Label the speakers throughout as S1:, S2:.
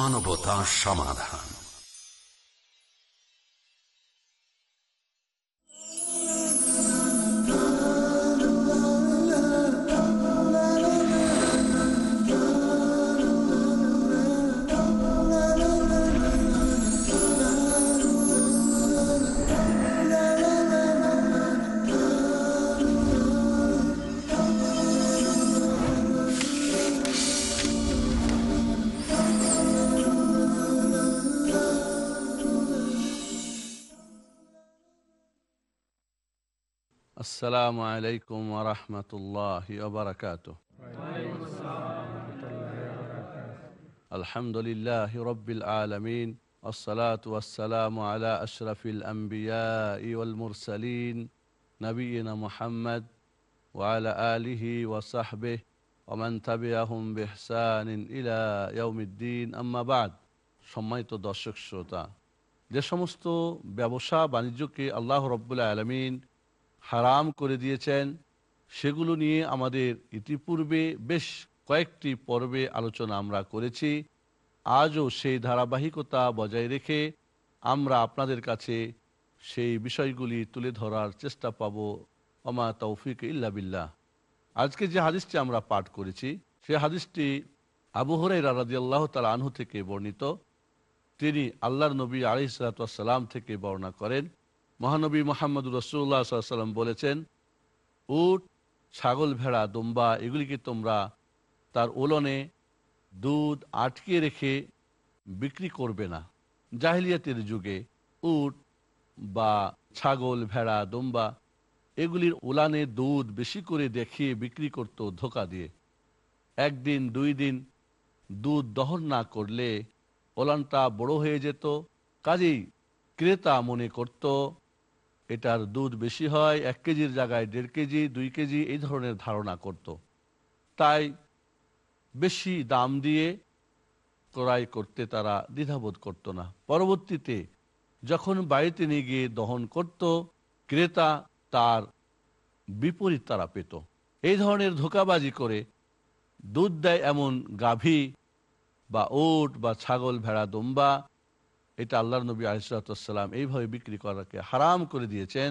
S1: মানবতা সমাধান।
S2: السلام عليكم ورحمة الله وبركاته الحمد لله رب العالمين والصلاة والسلام على أشرف الأنبياء والمرسلين نبينا محمد وعلى آله وصحبه ومن تبعهم بإحسان إلى يوم الدين أما بعد সম্মানিত দর্শক শ্রোতা যে সমস্ত ব্যবসা বাণিজ্যকে আল্লাহ রব্বুল আলমিন হারাম করে দিয়েছেন, সেগুলো নিয়ে আমাদের ইতিপূর্বে বেশ কয়েকটি পর্বে আলোচনা আমরা করেছি। আজও সেই ধারাবাহিকতা বজায় রেখে আমরা আপনাদের কাছে সেই বিষয়গুলি তুলে ধরার চেষ্টা পাব। অমা তৌফিক ইল্লা বিল্লাহ। আজকে যে হাদিসটি আমরা পাঠ করেছি সেই হাদিসটি আবু হরাই রাজি আল্লাহ তাল আনহু থেকে বর্ণিত। তিনি আল্লাহর নবী আলি থেকে বর্ণনা করেন। মহানবী মোহাম্মদ রসুল্লাহ সাল্লাম বলেছেন, উট, ছাগল, ভেড়া, দুম্বা, এগুলিকে তোমরা তার ওলনে দুধ আটকে রেখে বিক্রি করবে না। জাহিলিয়াতের যুগে উট বা ছাগল, ভেড়া, দুম্বা এগুলির ওলানে দুধ বেশি করে দেখিয়ে বিক্রি করত ধোকা দিয়ে। একদিন, দুই দিন দুধ দহন না করলে ওলানটা বড় হয়ে যেত, কাজেই ক্রেতা মনে করত এটার দুধ বেশি হয়, এক কেজির জায়গায় দেড় কেজি, দুই কেজি, এই ধরনের ধারণা করত। তাই বেশি দাম দিয়ে ক্রয় করতে তারা দ্বিধাবোধ করত না। পরবর্তীতে যখন বাড়িতে নিয়ে গিয়ে দহন করত, ক্রেতা তার বিপরীত তারা পেত। এই ধরনের ধোকাবাজি করে দুধ দেয় এমন গাভী বা ওট বা ছাগল, ভেড়া, দম্বা এটা আল্লাহ নবী আলিসাল্লাম এইভাবে বিক্রি করাকে হারাম করে দিয়েছেন,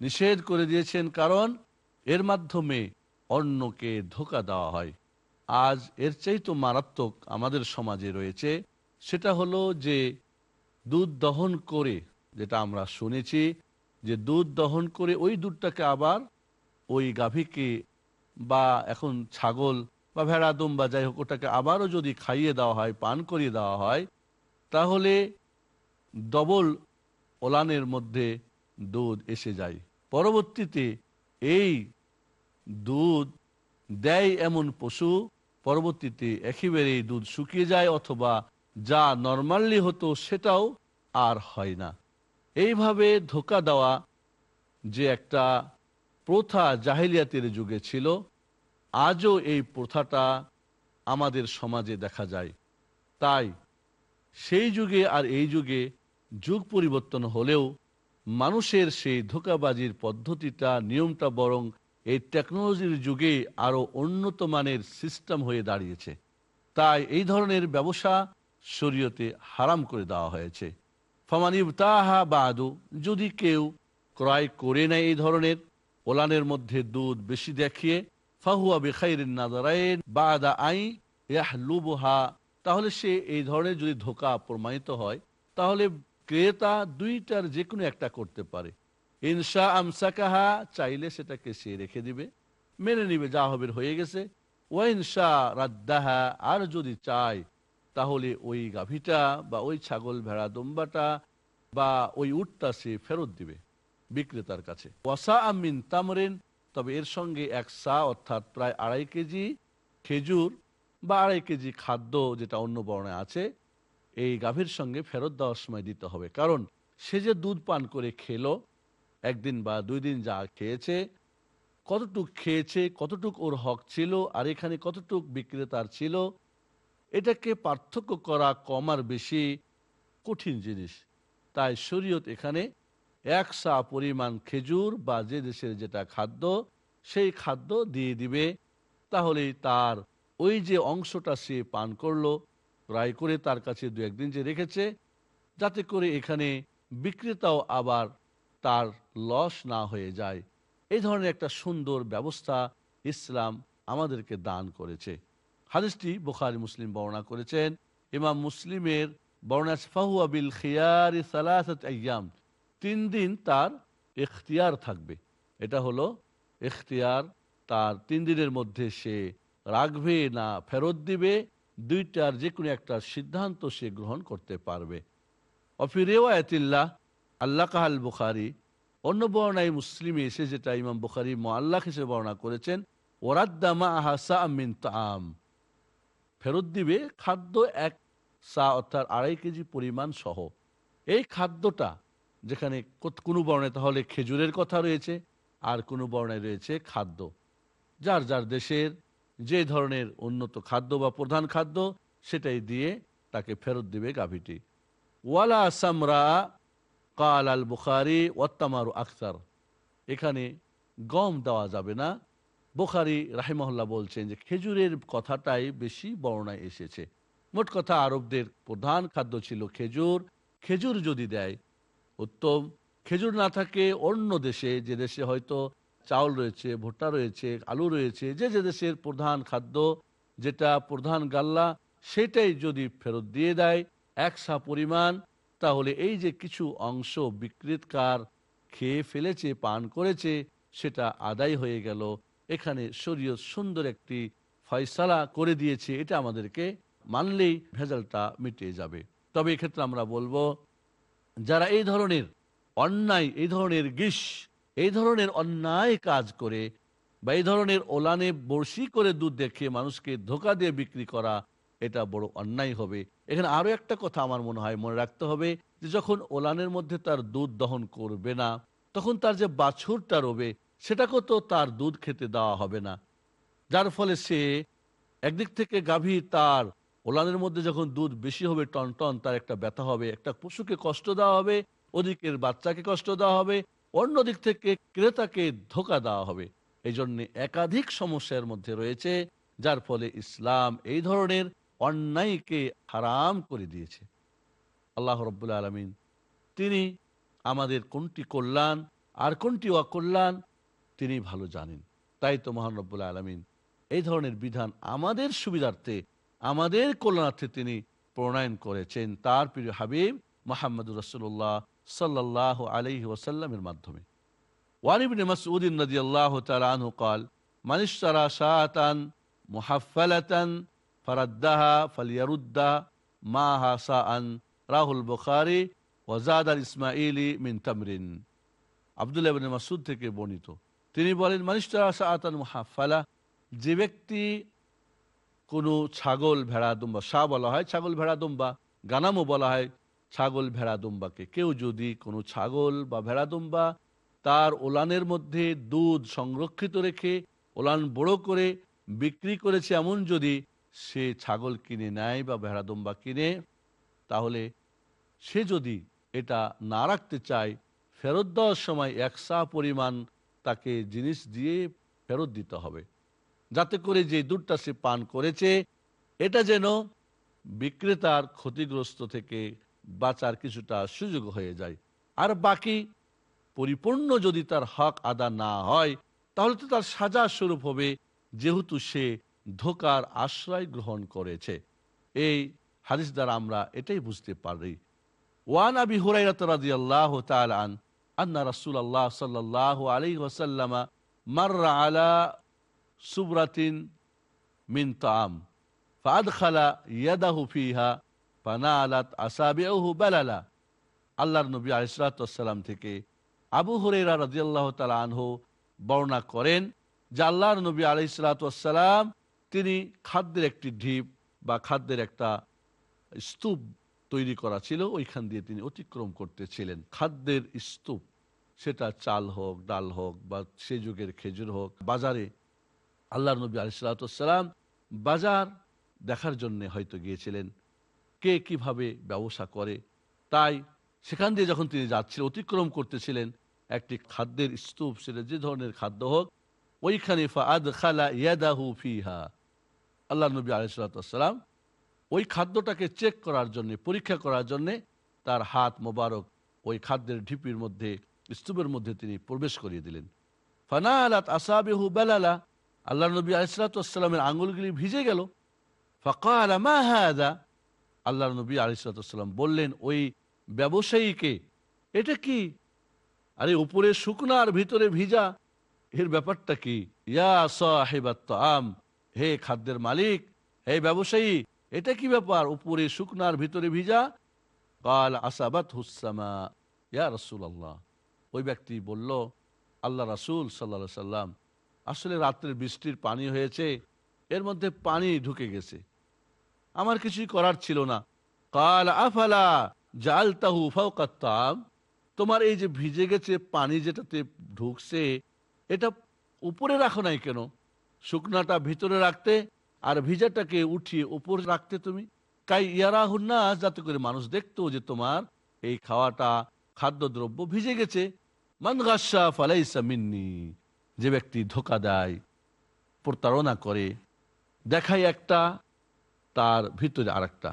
S2: নিষেধ করে দিয়েছেন কারণ এর মাধ্যমে অন্যকে ধোকা দেওয়া হয়। আজ এর চাইতো মারাত্মক আমাদের সমাজে রয়েছে, সেটা হলো যে দুধ দহন করে, যেটা আমরা শুনেছি যে দুধ দহন করে ওই দুধটাকে আবার ওই গাভীকে বা এখন ছাগল বা ভেড়া দম বা যাই হোক, ওটাকে আবারও যদি খাইয়ে দেওয়া হয়, পান করিয়ে দেওয়া হয়, তাহলে ডবল ওলানের মধ্যে দুধ এসে যায়। পরবর্তীতে এই দুধ দেয় এমন পশু, পরবর্তীতে একেবারেই দুধ শুকিয়ে যায় অথবা যা নর্মালি হতো সেটাও আর হয় না। এইভাবে ধোকা দেওয়া যে একটা প্রথা জাহিলিয়াতের যুগে ছিল, আজও এই প্রথাটা আমাদের সমাজে দেখা যায়। তাই সেই যুগে আর এই যুগে যুগ পরিবর্তন হলেও মানুষের সেই ধোকাবাজির পদ্ধতিটা, নিয়মটা বরং এই টেকনোলজির যুগে আরও উন্নত মানের সিস্টেম হয়ে দাঁড়িয়েছে। তাই এই ধরনের ব্যবসা শরীয়তে হারাম করে দেওয়া হয়েছে। ফমানিব তাহা বাদু, যদি কেউ ক্রয় করে নেয় এই ধরনের, ওলানের মধ্যে দুধ বেশি দেখিয়ে, ফাহুয়া বেখাইর নাদারাইন বাদা আই ইয়াহলুবহা, তাহলে সে এই ধরনের যদি ধোকা প্রমাণিত হয়, তাহলে ক্রেতা দুইটার যে কোনো একটা করতে পারে। ইনশা আমসাকাহা, চাইলে সেটাকে সে রেখে দিবে। মেনে নিবে, যা হবে হয়ে গেছে। ওয়াইনশা রাদ্দাহা, আর যদি চায়, তাহলে ওই গাভীটা বা ওই ছাগল ভেড়া দম্বাটা বা ওই উটটা সে ফেরত দিবে বিক্রেতার কাছে। ওয়াসা আমিন তামরেন, তবে এর সঙ্গে এক সা অর্থাৎ প্রায় আড়াই কেজি খেজুর বা আড়াই কেজি খাদ্য যেটা অন্য বর্ণে আছে এই গাভীর সঙ্গে ফেরত দেওয়ার সময় দিতে হবে। কারণ সে যে দুধ পান করে খেলো, একদিন বা দুই দিন যা খেয়েছে, কতটুক খেয়েছে, কতটুক ওর হক ছিল, আর এখানে কতটুক বিক্রেতার ছিল, এটাকে পার্থক্য করা কম আর বেশি কঠিন জিনিস। তাই শরীয়ত এখানে এক সা পরিমাণ খেজুর বা যে দেশের যেটা খাদ্য, সেই খাদ্য দিয়ে দিবে। তাহলেই তার ওই যে অংশটা সে পান করল ক্রয় করে তার কাছে দু একদিন যে রেখেছে, যাতে করে এখানে বিক্রেতাও আবার তার লস না হয়ে যায়। এই ধরনের একটা সুন্দর ব্যবস্থা ইসলাম আমাদেরকে দান করেছে। হাদিসটি বোখারি, মুসলিম বর্ণনা করেছেন। ইমাম মুসলিমের বর্ণা ফাহুয়া বিল খিয়ারি আয়াম তিন দিন তার এখতিয়ার থাকবে। এটা হলো এখতিয়ার তার তিন দিনের মধ্যে সে রাখবে না, ফেরত দিবে। দুইটার যে কোনো একটা সিদ্ধান্ত সে গ্রহণ করতে পারবে। অফিরেওয়াতিল্লাহ আল্লাহ কাহাল বুখারি, অন্য বর্ণায় মুসলিমে এসে যেটা ইমাম বুখারি মোয়াল্লাহ হিসেবে বর্ণনা করেছেন ওরাদ্দামা আহাসা আমিন তাম ফেরত দিবে খাদ্য এক সা অর্থাৎ আড়াই কেজি পরিমাণ সহ। এই খাদ্যটা যেখানে কোনো বর্ণায় তাহলে খেজুরের কথা রয়েছে, আর কোনো বর্ণায় রয়েছে খাদ্য। যার যার দেশের যে ধরনের উন্নত খাদ্য বা প্রধান খাদ্য, সেটাই দিয়ে তাকে ফেরত দিবে গাভীটি। ওয়ালা সামরা, কাল আল বুখারি ওয়াত্তামারু আখতার এখানে গম দেওয়া যাবে না। বুখারি রাহিমহল্লা বলছেন যে খেজুরের কথাটাই বেশি বর্ণায় এসেছে। মোট কথা আরবদের প্রধান খাদ্য ছিল খেজুর। খেজুর যদি দেয়, উত্তম। খেজুর না থাকে অন্য দেশে, যে দেশে হয়তো চাউল রয়েছে, ভুট্টা রয়েছে, আলু রয়েছে, যে যে দেশের প্রধান খাদ্য যেটা প্রধান গাল্লা, সেটাই যদি ফেরত দিয়ে দেয় একসা পরিমাণ, তাহলে এই যে কিছু অংশ বিক্রেতকার খেয়ে ফেলেছে, পান করেছে, সেটা আদায় হয়ে গেল। এখানে শরীয়ত সুন্দর একটি ফয়সালা করে দিয়েছে, এটা আমাদেরকে মানলেই ভেজালটা মিটিয়ে যাবে। তবে এক্ষেত্রে আমরা বলব, যারা এই ধরনের অন্যায়, এই ধরনের গিস এই ধরনের অন্যায় কাজ করে বা এই ধরনের ওলানে বড়শি করে দুধ দেখে মানুষকে ধোকা দিয়ে বিক্রি করা, এটা বড় অন্যায় হবে। এখানে আরও একটা কথা আমার মনে হয় মনে রাখতে হবে যে যখন ওলানের মধ্যে তার দুধ দহন করবে না, তখন তার যে বাছুরটা রবে, সেটাকেও তো তার দুধ খেতে দেওয়া হবে না। যার ফলে সে একদিক থেকে গাভী তার ওলানের মধ্যে যখন দুধ বেশি হবে টন টন তার একটা ব্যথা হবে, একটা পশুকে কষ্ট দেওয়া হবে ওদিকের বাচ্চাকে কষ্ট দেওয়া হবে অন্য দিক থেকে ক্রেতাকে ধোকা দেওয়া হবে। এই জন্য একাধিক সমস্যার মধ্যে রয়েছে, যার ফলে ইসলাম এই ধরনের অন্যায়কে হারাম করে দিয়েছে। আল্লাহ রব্বুল আলমিন, তিনি আমাদের কোনটি কল্যাণ আর কোনটি অকল্যাণ তিনি ভালো জানেন। তাই তো মহান রব্বুল আলমিন, এই ধরনের বিধান আমাদের সুবিধার্থে, আমাদের কল্যাণার্থে তিনি প্রণয়ন করেছেন। তার প্রিয় হাবিব মোহাম্মদ রসুল্লাহ সাল্লাহ আলহি ওসাল্লামের মাধ্যমে। ওয়ানিবিন মাসউদ্দিন নদী আল্লাহ তালু কাল মানিসারা শাহাতান মুহাফালাতান ফরাদ্দাহা ফালিয়ারুদ্দা মা হাসা রাহুল বুখারি ওয়াজাদ আল ইসমাইলি মিন তামরিন আবদুল্লাহ মাসুদ থেকে বর্ণিত। তিনি বলেন মানিসারা শাহাতান মুহাফালা যে ব্যক্তি কোনো ছাগল ভেড়া দুম্বা শাহ বলা হয় ছাগল ভেড়া দুম্বা গানামও বলা হয় ছাগল ভেড়া দুম্বাকে। কেউ যদি কোনো ছাগল বা ভেড়া দুম্বা তার ওলানের মধ্যে দুধ সংরক্ষিত রেখে ওলান বড় করে বিক্রি করেছে এমন যদি সে ছাগল কিনে নেয় বা ভেড়া দুম্বা কিনে, তাহলে সে যদি এটা না রাখতে চায়, ফেরত দেওয়ার সময় একসা পরিমাণ তাকে জিনিস দিয়ে ফেরত দিতে হবে। যাতে করে যে দুধটা সে পান করেছে, এটা যেন বিক্রেতার ক্ষতিগ্রস্ত থেকে বাঁচার কিছুটা সুযোগ হয়ে যায়। আর বাকি পরিপূর্ণ যদি তার হক আদা না হয়, তাহলে তো তার সাজা স্বরূপ হবে, যেহেতু সে ধোকার আশ্রয় গ্রহণ করেছে। এই হাদিস দ্বারা আমরা এটাই বুঝতে পারি। ওয়ান আবি হুরাইরাত রাদিয়াল্লাহু তাআলা আন, আন্না রাসূলুল্লাহ সাল্লাল্লাহু আলাইহি ওয়াসাল্লাম মাররা আলা সুবরাতিন মিন তাম ফাদখালা ইয়াদাহু ফিহা ফানালাত আসাবিউহু বালালা। আল্লাহর নবী আলিসাল্লাম থেকে আবু হরেরা রাজিয়াল্লাহ তালা আনহু বর্ণনা করেন যে আল্লাহর নবী আলিসাল্লাম তিনি খাদ্যের একটি ঢিপ বা খাদ্যের একটা স্তূপ তৈরি করা ছিল, ওইখান দিয়ে তিনি অতিক্রম করতেছিলেন। খাদ্যের স্তূপ, সেটা চাল হোক, ডাল হোক বা সে যুগের খেজুর হোক, বাজারে আল্লাহর নবী আলিসাল্লাম বাজার দেখার জন্য হয়তো গিয়েছিলেন। কে কীভাবে ব্যবসা করে? তাই সেখান দিয়ে যখন তিনি যাচ্ছিলেন, অতিক্রম করতেছিলেন একটি খাদ্যের স্তূপ, সেটা যে ধরনের খাদ্য হোক, ওইখানে খালা আল্লাহ নবী আলিসাল্লাম ওই খাদ্যটাকে চেক করার জন্য, পরীক্ষা করার জন্যে তার হাত মোবারক ওই খাদ্যের ঢিপির মধ্যে, স্তূপের মধ্যে তিনি প্রবেশ করিয়ে দিলেন। ফানা আলাত আসাবেহু বেলালা। আল্লাহ নবী আলিসাল্লামের আঙুলগুলি ভিজে গেল। ফাঁকা আলা মা হাদা? আল্লাহ নবী আলিসাল্লাম বললেন, ওই ব্যবসায়ীকে, এটা কি? আরে উপরে শুকনা আর ভিতরে ভিজা? এর ব্যাপারটা কি? ইয়া আম হে খাদ্যের মালিক, হে ব্যবসায়ী, এটা কি ব্যাপার? উপরে শুকনার ভিতরে ভিজা? কাল আসাবাত হুসামা ইয়া রসুল আল্লাহ ওই ব্যক্তি বলল, আল্লাহ রাসুল সাল্লা সাল্লাম আসলে রাত্রের বৃষ্টির পানি হয়েছে, এর মধ্যে পানি ঢুকে গেছে। আমার কিছুই করার ছিল না। কাল আফালা জাল তাহু তোমার এই যে ভিজে গেছে পানি যেটাতে ঢুকছে, এটা উপরে রাখো নাই কেন? শুকনাটা ভিতরে রাখতে আর ভিজাটাকে উঠিয়ে উপরে রাখতে তুমি। কাই ইয়ারা না যাতে করে মানুষ দেখতো যে তোমার এই খাওয়াটা খাদ্যদ্রব্য ভিজে গেছে। মান গাসা ফালাইসা মিন্নি, যে ব্যক্তি ধোকা দেয়, প্রতারণা করে। দেখায় একটা তার ভিতরে আরেকটা।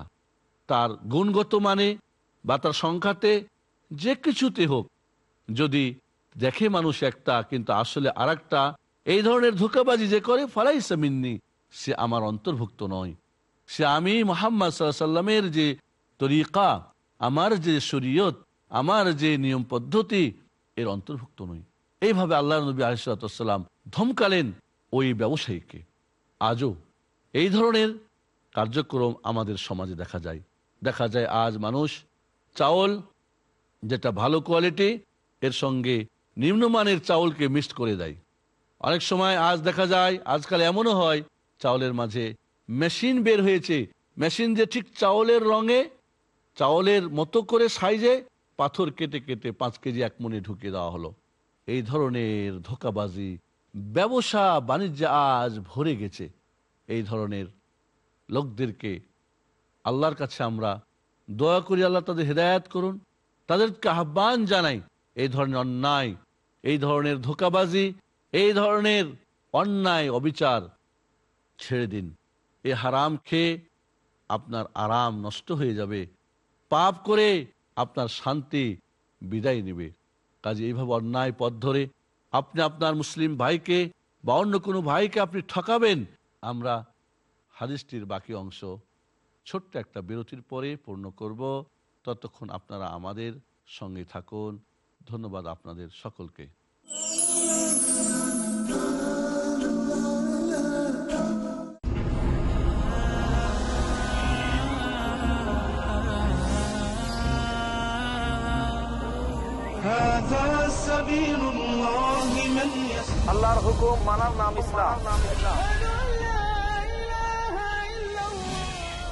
S2: তার গুণগত মানে বা তার সংখ্যাতে যে কিছুতে হোক, যদি দেখে মানুষ একটা কিন্তু আসলে আর এই ধরনের ধোকাবাজি যে করে ফালাই সামিন্নি সে আমার অন্তর্ভুক্ত নয়। সে আমি মোহাম্মদ সাল্লামের যে তরিকা, আমার যে শরীয়ত, আমার যে নিয়ম পদ্ধতি, এর অন্তর্ভুক্ত নই। এইভাবে আল্লাহ নবী আলিসাল্লাম ধমকালেন ওই ব্যবসায়ীকে। আজও এই ধরনের কার্যক্রম আমাদের সমাজে দেখা যায়। দেখা যায় আজ মানুষ চাউল যেটা ভালো কোয়ালিটি, এর সঙ্গে নিম্নমানের চাউলকে মিক্সড করে দেয়। অনেক সময় আজ দেখা যায়, আজকাল এমনও হয়, চাউলের মাঝে মেশিন বের হয়েছে। মেশিন যে ঠিক চাউলের রঙে, চাউলের মতো করে সাইজে পাথর কেটে কেটে পাঁচ কেজি এক মনে ঢুকিয়ে দেওয়া হলো। এই ধরনের ধোকাবাজি ব্যবসা বাণিজ্য আজ ভরে গেছে। এই ধরনের লোকদেরকে আল্লাহর কাছে আমরা দয়া করি, আল্লাহ তাদের হৃদায়ত করুন, তাদেরকে আহ্বান জানাই, এই ধরনের অন্যায়, এই ধরনের ধোকাবাজি, এই ধরনের অন্যায় অবিচার ছেড়ে দিন। এ হারাম খেয়ে আপনার আরাম নষ্ট হয়ে যাবে, পাপ করে আপনার শান্তি বিদায় নেবে। কাজে এইভাবে অন্যায় পথ ধরে আপনি আপনার মুসলিম ভাইকে বা অন্য কোনো ভাইকে আপনি ঠকাবেন, আমরা হাদিসটির বাকি অংশ ছোট্ট একটা বিরতির পরে পূর্ণ করব। ততক্ষণ আপনারা আমাদের সঙ্গে থাকুন। ধন্যবাদ আপনাদের সকলকে।
S3: আল্লাহর হুকুম মানার নাম ইসলাম।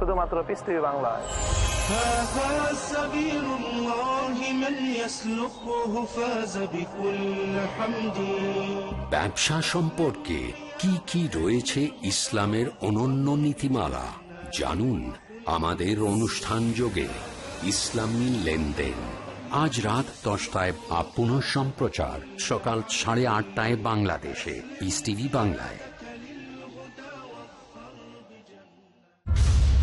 S3: শুধুমাত্র পিস টিভি বাংলায়
S1: ব্যবসা সম্পর্কে কি কি রয়েছে ইসলামের অনন্য নীতিমালা, জানুন আমাদের অনুষ্ঠান যোগে ইসলামী লেনদেন। আজ রাত দশটায় আপন সম্প্রচার সকাল সাড়ে আটটায় বাংলাদেশে পিস টিভি বাংলায়।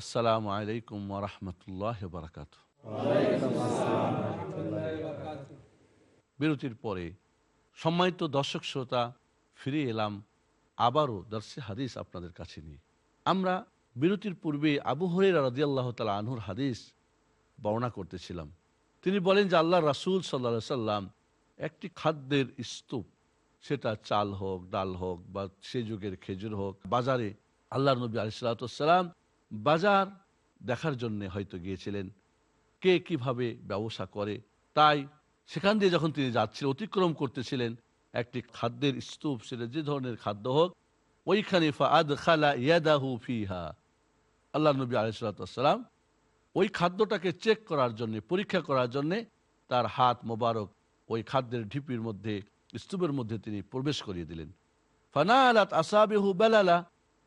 S2: আসসালামু আলাইকুম ওরহমতুল্লাহ বারকাত বিরতির পরে সম্মানিত দর্শক শ্রোতা, ফিরে এলাম আবারও দর্শে হাদিস আপনাদের কাছে নিয়ে। আমরা বিরতির পূর্বে আবু হরের রাজিয়াল্লাহ তালা আনহুর হাদিস বর্ণনা করতেছিলাম। তিনি বলেন যে আল্লাহ রাসুল সাল্লা সাল্লাম একটি খাদ্যের স্তূপ, সেটা চাল হোক, ডাল হোক বা সে যুগের খেজুর হোক, বাজারে আল্লাহ নবী আলিসাল্লাম বাজার দেখার জন্য হয়তো গিয়েছিলেন। কে কীভাবে ব্যবসা করে? তাই সেখান দিয়ে যখন তিনি যাচ্ছিলেন, অতিক্রম করতেছিলেন একটি খাদ্যের স্তূপ, সেটা যে ধরনের খাদ্য হোক, ওইখানে খালা ইয়াদাহু আল্লাহ নবী আলিসাল্লাম ওই খাদ্যটাকে চেক করার জন্য, পরীক্ষা করার জন্য তার হাত মোবারক ওই খাদ্যের ঢিপির মধ্যে, স্তূপের মধ্যে তিনি প্রবেশ করিয়ে দিলেন। ফানা আলাত আসাবেহু বেলালা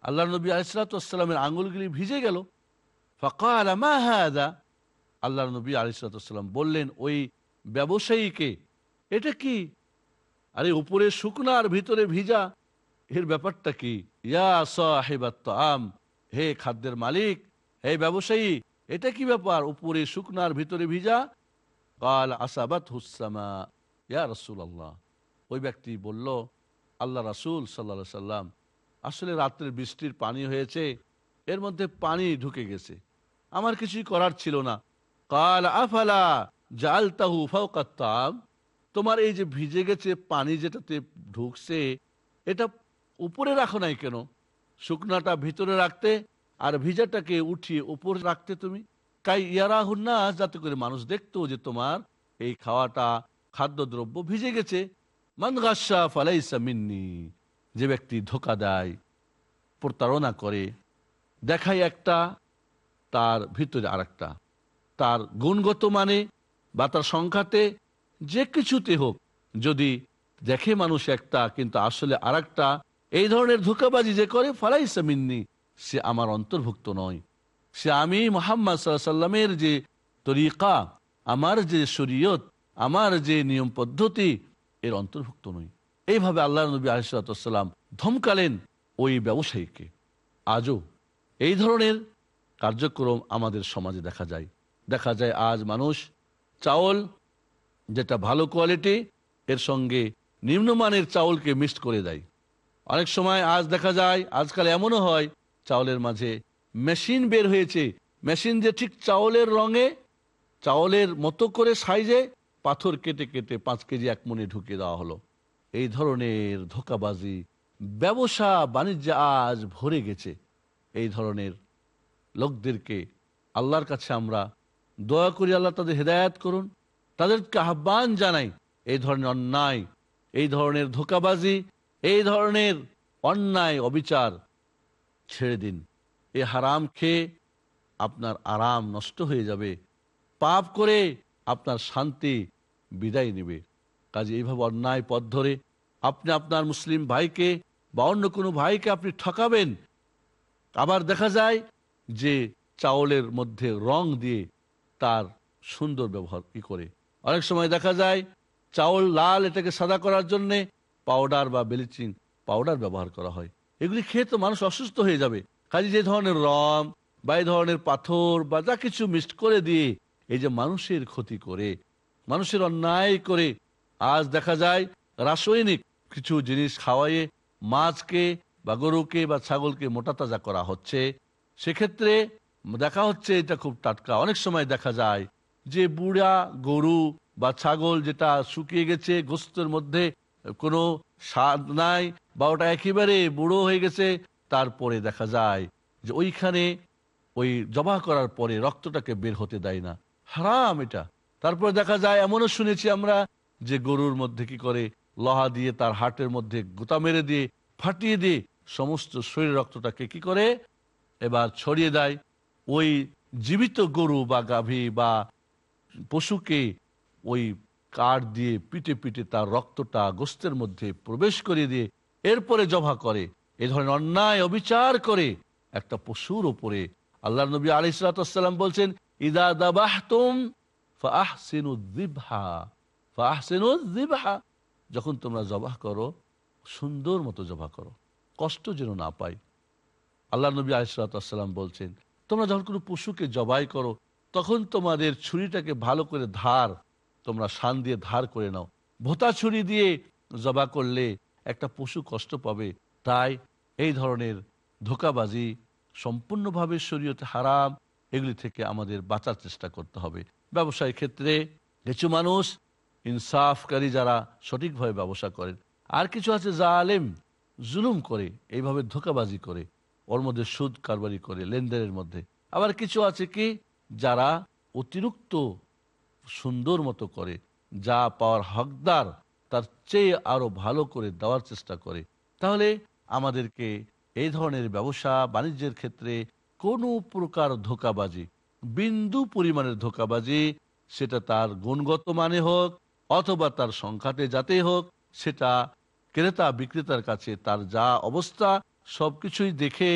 S2: আল্লাহ নবী আলিসালামের আঙুলগুলি ভিজে গেল। ফাঁকা আল্লাহ নবী আলিসালাম বললেন, ওই ব্যবসায়ীকে, এটা কি? আরে, উপরে শুকনা আর ভিতরে ভিজা। এর ব্যাপারটা কি? ইয়া হে খাদ্যের মালিক, হে ব্যবসায়ী, এটা কি ব্যাপার? উপরে শুকনার ভিতরে ভিজা? কাল আসাবাত হুসামা ইয়া রসুল আল্লাহ ওই ব্যক্তি বলল, আল্লাহ রাসুল সাল্লা সাল্লাম আসলে রাত্রের বৃষ্টির পানি হয়েছে, এর মধ্যে পানি ঢুকে গেছে। আমার কিছুই করার ছিল না। কাল আফালা জাল তাহু ফাউকাত্তাম তোমার এই যে ভিজে গেছে পানি যেটাতে ঢুকছে, এটা উপরে রাখো নাই কেন? শুকনাটা ভিতরে রাখতে আর ভিজাটাকে উঠিয়ে উপরে রাখতে তুমি? কাই ইয়ারা না যাতে করে মানুষ দেখতো যে তোমার এই খাওয়াটা খাদ্যদ্রব্য ভিজে গেছে। মান গাছা ফালাইসা মিন্নি যে ব্যক্তি ধোকা দেয়, প্রতারণা করে, দেখায় একটা, তার ভিতরে আরেকটা। তার গুণগত মানে বা তার সংখ্যাতে যে কিছুতে হোক, যদি দেখে মানুষ একটা, কিন্তু আসলে আরেকটা, এই ধরনের ধোকাবাজি যে করে, ফালাইসা মিন্নি, সে আমার অন্তর্ভুক্ত নয়। সে আমি মোহাম্মদ সাল্লামের যে তরিকা, আমার যে শরীয়ত, আমার যে নিয়ম পদ্ধতি, এর অন্তর্ভুক্ত নই। এইভাবে আল্লাহ নবী আলিসাল্লাম ধমকালেন ওই ব্যবসায়ীকে। আজও এই ধরনের কার্যক্রম আমাদের সমাজে দেখা যায়। দেখা যায় আজ মানুষ চাউল যেটা ভালো কোয়ালিটি, এর সঙ্গে নিম্নমানের চাউলকে মিক্সড করে দেয়। অনেক সময় আজ দেখা যায়, আজকাল এমনও হয়, চাউলের মাঝে মেশিন বের হয়েছে। মেশিন যে ঠিক চাউলের রঙে, চাউলের মতো করে সাইজে পাথর কেটে কেটে পাঁচ কেজি এক মনে ঢুকিয়ে দেওয়া হলো। এই ধরনের ধোকাবাজি, ব্যবসা বাণিজ্য আজ ভরে গেছে। এই ধরনের লোকদেরকে আল্লাহর কাছে আমরা দয়া করি, আল্লাহ তাদের হেদায়াত করুন, তাদেরকে আহ্বান জানাই, এই ধরনের অন্যায়, এই ধরনের ধোকাবাজি, এই ধরনের অন্যায় অবিচার ছেড়ে দিন। এ হারাম খেয়ে আপনার আরাম নষ্ট হয়ে যাবে, পাপ করে আপনার শান্তি বিদায় নেবে। কাজে এইভাবে অন্যায় পথ ধরে আপনি আপনার মুসলিম ভাইকে বা অন্য কোনো ভাইকে আপনি ঠকাবেন। আবার দেখা যায় যে চাউলের মধ্যে রং দিয়ে তার সুন্দর ব্যবহার কি করে। অনেক সময় দেখা যায় চাউল লাল এটাকে সাদা করার জন্যে পাউডার বা ব্লিচিং পাউডার ব্যবহার করা হয়। এগুলি খেয়ে তো মানুষ অসুস্থ হয়ে যাবে। কাজে যে ধরনের রম বা এই ধরনের পাথর বা যা কিছু মিক্সড করে দিয়ে এই যে মানুষের ক্ষতি করে, মানুষের অন্যায় করে আজ দেখা যায় রাসায়নিক কিছু জিনিস খাওয়াইয়ে মাছকে বা গরুকে বা ছাগলকে মোটা তাজা করা হচ্ছে। সেক্ষেত্রে দেখা হচ্ছে এটা খুব টাটকা। অনেক সময় দেখা যায় যে বুড়া, গরু বা ছাগল যেটা শুকিয়ে গেছে, গোস্তের মধ্যে কোনো স্বাদ নাই বা ওটা একেবারে বুড়ো হয়ে গেছে, তারপরে দেখা যায় যে ওইখানে ওই জবা করার পরে রক্তটাকে বের হতে দেয় না। হারাম এটা। তারপরে দেখা যায়, এমনও শুনেছি আমরা যে গরুর মধ্যে কি করে লহা দিয়ে তার হাটের মধ্যে গোতা মেরে দিয়ে ফাটিয়ে দিয়ে সমস্ত শরীর রক্তটাকে কি করে এবার ছড়িয়ে দেয়, ওই জীবিত গরু বা গাভী বা পশুকে ওই কাঠ দিয়ে পিটে পিটে তার রক্তটা গোস্তের মধ্যে প্রবেশ করে দিয়ে এরপরে জভা করে, এ ধরনের অন্যায় অবিচার করে একটা পশুর ওপরে। আল্লাহ নবী আলি বলছেন, ইদা দাবাহতুম ফাহসিনুদ্দিবহা যখন তোমরা জবাহ করো, সুন্দর মতো জবাহ করো, কষ্ট যেন না পাই আল্লাহ নবী আলিসাল্লাম বলছেন, তোমরা যখন কোনো পশুকে জবাই করো, তখন তোমাদের ছুরিটাকে ভালো করে ধার, তোমরা শান দিয়ে ধার করে নাও। ভোতা ছুরি দিয়ে জবা করলে একটা পশু কষ্ট পাবে। তাই এই ধরনের ধোকাবাজি সম্পূর্ণভাবে শরীয়তে হারাম। এগুলি থেকে আমাদের বাঁচার চেষ্টা করতে হবে। ব্যবসায় ক্ষেত্রে কিছু মানুষ ইনসাফকারী যারা সঠিকভাবে ব্যবসা করেন। আর কিছু আছে যা আলেম জুলুম করে, এইভাবে ধোকাবাজি করে, ওর মধ্যে সুদ কারবারি করে, লেনদেনের মধ্যে। আবার কিছু আছে কি যারা অতিরিক্ত সুন্দর মতো করে, যা পাওয়ার হকদার, তার চেয়ে আরও ভালো করে দেওয়ার চেষ্টা করে। তাহলে আমাদেরকে এই ধরনের ব্যবসা বাণিজ্যের ক্ষেত্রে কোনো প্রকার ধোকাবাজি, বিন্দু পরিমাণের ধোকাবাজি, সেটা তার গুণগত মানে হোক অথবা তার সংখ্যাতে যাতে হোক, সেটা ক্রেতা বিক্রেতার কাছে তার যা অবস্থা, সবকিছুই দেখে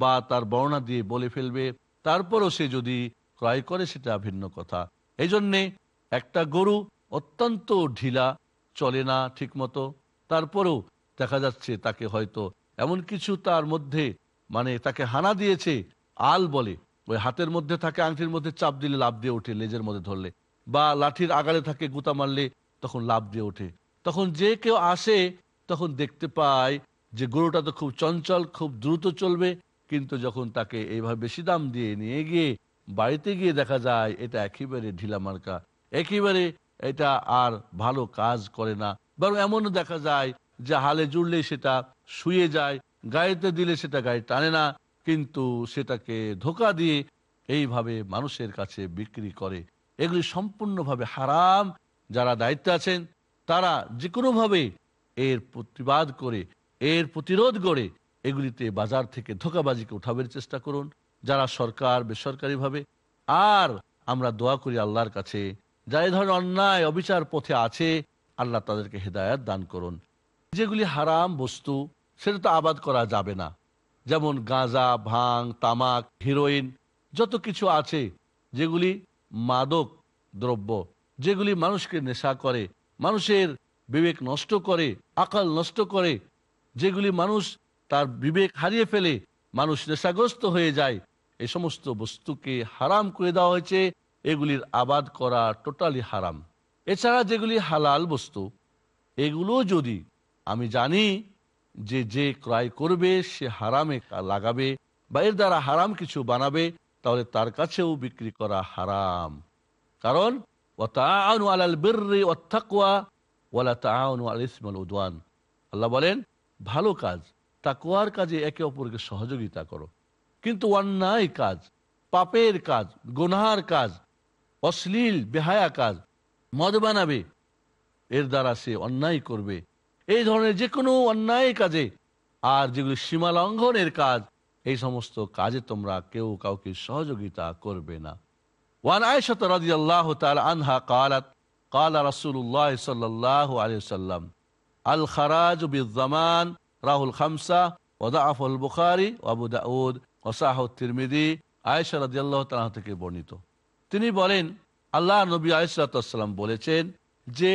S2: বা তার বর্ণনা দিয়ে বলে ফেলবে। তারপরও সে যদি ক্রয় করে, সেটা ভিন্ন কথা। এই জন্যে একটা গরু অত্যন্ত ঢিলা, চলে না ঠিক মতো তারপরেও দেখা যাচ্ছে তাকে হয়তো এমন কিছু তার মধ্যে মানে তাকে হানা দিয়েছে, আল বলে। ওই হাতের মধ্যে থাকে, আংটির মধ্যে চাপ দিলে লাভ দিয়ে ওঠে লেজের মধ্যে ধরলে। বা লাঠির আগালে থাকে গুতা মারলে তখন লাভ দিয়ে ওঠে। তখন যে কেউ আসে, তখন দেখতে পায় যে গরুটা তো খুব চঞ্চল, খুব দ্রুত চলবে। কিন্তু যখন তাকে এইভাবে বেশি দাম দিয়ে নিয়ে গিয়ে বাড়িতে গিয়ে দেখা যায়, এটা একেবারে ঢিলা মার্কা। একেবারে এটা আর ভালো কাজ করে না। বরং এমনও দেখা যায় যে হালে জুড়লে সেটা শুয়ে যায়, গায়েতে দিলে সেটা গায়ে টানে না। কিন্তু সেটাকে ধোকা দিয়ে এইভাবে মানুষের কাছে বিক্রি করে। এগুলি সম্পূর্ণভাবে হারাম। যারা দায়িত্বে আছেন, তারা যে কোনোভাবে এর প্রতিবাদ করে, এর প্রতিরোধ করে এগুলিতে বাজার থেকে ধোকাবাজিকে উঠাবের চেষ্টা করুন, যারা সরকার, বেসরকারিভাবে। আর আমরা দোয়া করি আল্লাহর কাছে, যা এ ধরনের অন্যায়, অবিচার পথে আছে, আল্লাহ তাদেরকে হেদায়াত দান করুন। যেগুলি হারাম বস্তু, সেটা তো আবাদ করা যাবে না। যেমন গাঁজা, ভাং, তামাক, হিরোইন, যত কিছু আছে, যেগুলি মাদক দ্রব্য, যেগুলি মানুষকে নেশা করে, মানুষের বিবেক নষ্ট করে, আকাল নষ্ট করে, যেগুলি মানুষ তার বিবেক হারিয়ে ফেলে, মানুষ নেশাগ্রস্ত হয়ে যায় এই সমস্ত বস্তুকে হারাম করে দেওয়া হয়েছে, এগুলির আবাদ করা টোটালি হারাম। এছাড়া যেগুলি হালাল বস্তু এগুলো যদি আমি জানি যে যে ক্রয় করবে, সে হারামে লাগাবে বা এর দ্বারা হারাম কিছু বানাবে তাহলে তার কাছেও বিক্রি করা হারাম। কারণ আল্লাহ বলেন, ভালো কাজ তাকুয়ার কাজে একে অপরকে সহযোগিতা করো। কিন্তু অন্যায় কাজ, পাপের কাজ, গুনহার কাজ, অশ্লীল, বেহায়া কাজ, মদ বানাবে, এর দ্বারা সে অন্যায় করবে। এই ধরনের যে কোনো অন্যায় কাজে, আর যেগুলি সীমা লঙ্ঘনের কাজ এই সমস্ত কাজে তোমরা কেউ কাউকে সহযোগিতা করবে না। ওয়ান আয়সত রাজি আল্লাহ তাল আনহা কালাত, কালা রাসুল্লাহ সাল্লাহ আলিয়াল্লাম আল খারাজ বিজামান রাহুল খামসা ওদাফল বুখারি আবু দাউদ ওসাহ তিরমিদি, আয়েশা রাজি আল্লাহ তালাহ থেকে বর্ণিত। তিনি বলেন, আল্লাহ নবী আয়সালাম বলেছেন যে,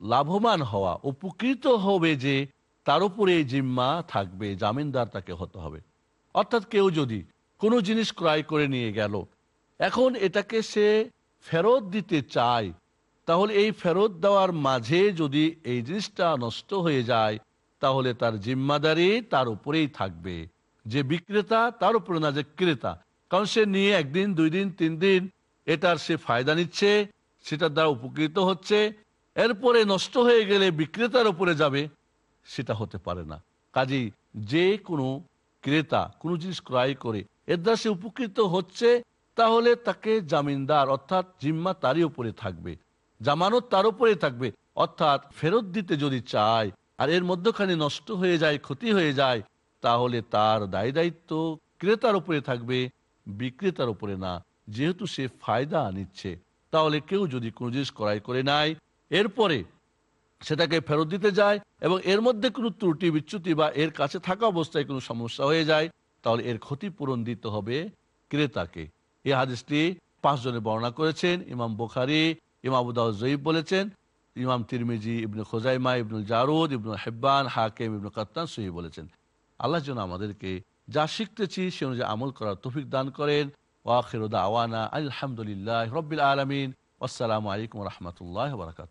S2: লাভবান হওয়া, উপকৃত হবে যে, তার উপরে জিম্মা থাকবে, জামিনদার তাকে হতে হবে। অর্থাৎ কেউ যদি কোনো জিনিস ক্রয় করে নিয়ে গেল, এখন এটাকে সে ফেরত দিতে চায়, তাহলে এই ফেরত দেওয়ার মাঝে যদি এই জিনিসটা নষ্ট হয়ে যায়, তাহলে তার জিম্মাদারি তার উপরেই থাকবে। যে বিক্রেতা, তার উপরে না, যে ক্রেতা। কারণ সে নিয়ে একদিন, দুই দিন, তিন দিন, এটার সে ফায়দা নিচ্ছে, সেটার দ্বারা উপকৃত হচ্ছে, এরপরে নষ্ট হয়ে গেলে বিক্রেতার উপরে যাবে, সেটা হতে পারে না। কাজেই যে কোনো ক্রেতা কোনো জিনিস ক্রয় করে, এর দ্বারা সে উপকৃত হচ্ছে, তাহলে তাকে জামিনদার, অর্থাৎ জিম্মা তারই উপরে থাকবে। জামানত তার উপরে থাকবে, অর্থাৎ ফেরত দিতে যদি চায় আর এর মধ্যখানে নষ্ট হয়ে যায়, ক্ষতি হয়ে যায়, তাহলে তার দায় দায়িত্ব ক্রেতার উপরে থাকবে, বিক্রেতার উপরে না। যেহেতু সে ফায়দা নিচ্ছে, তাহলে কেউ যদি কোনো জিনিস ক্রয় করে নেয়, এরপরে সেটাকে ফেরত দিতে যায় এবং এর মধ্যে কোনো ত্রুটি, বিচ্যুতি বা এর কাছে থাকা অবস্থায় কোনো সমস্যা হয়ে যায়, তাহলে এর ক্ষতিপূরণ দিতে হবে ক্রেতাকে। এই হাদিসটি পাঁচজনে বর্ণনা করেছেন, ইমাম বুখারি, ইমাম আবুদাউ জয়ীব বলেছেন, ইমাম তিরমিজি, ইবনু খোজাইমা, ইবনুল জারুদ ইবনুল হেব্বান, হাকিম, ইবনু কাত্তান সহি বলেছেন। আল্লাহ যেন আমাদেরকে যা শিখতেছি সে অনুযায়ী আমল করার তৌফিক দান করেন। ওয়াখিরুদা আওয়ানা আলহামদুলিল্লাহ রব্বিল আলমিন। আসসালামু আলাইকুম রহমতুল্লাহ বারকাত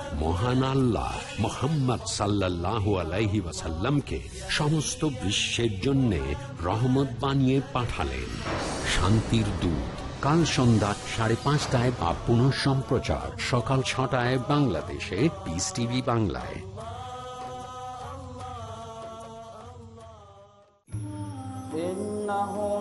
S1: মহান আল্লাহ মোহাম্মদ সাল্লাহ আলাইহি ওয়াসাল্লামকে সমস্ত বিশ্বের জন্য রহমত বানিয়ে পাঠালেন শান্তির দূত কাল সন্ধ্যা সাড়ে পাঁচটায় বা পুনঃ সম্প্রচার সকাল ছটায় বাংলাদেশে পিস টিভি বাংলায়
S4: إنه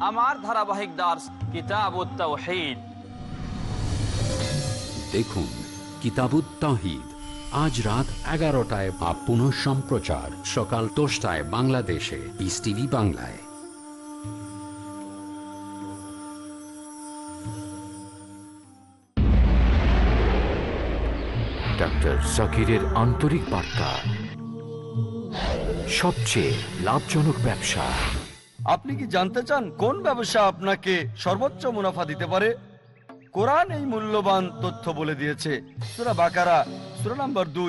S4: আমার ধারাবাহিক দাস কিতাবুত তাওহীদ
S1: দেখুন কিতাবুত তাহিদ আজ রাত এগারোটায় বা পুনঃ সম্প্রচার সকাল দশটায় বাংলাদেশে পিস টিভি বাংলায়।
S5: ডাক্তার জাকিরের আন্তরিক বার্তা। সবচেয়ে লাভজনক ব্যবসা।
S6: আপনি কি জানতে চান কোন ব্যবসা আপনাকে সর্বোচ্চ মুনাফা দিতে পারে? কোরআন এই মূল্যবান তথ্য বলে দিয়েছে। সুরা বাকারা, সুরা নাম্বার দুই।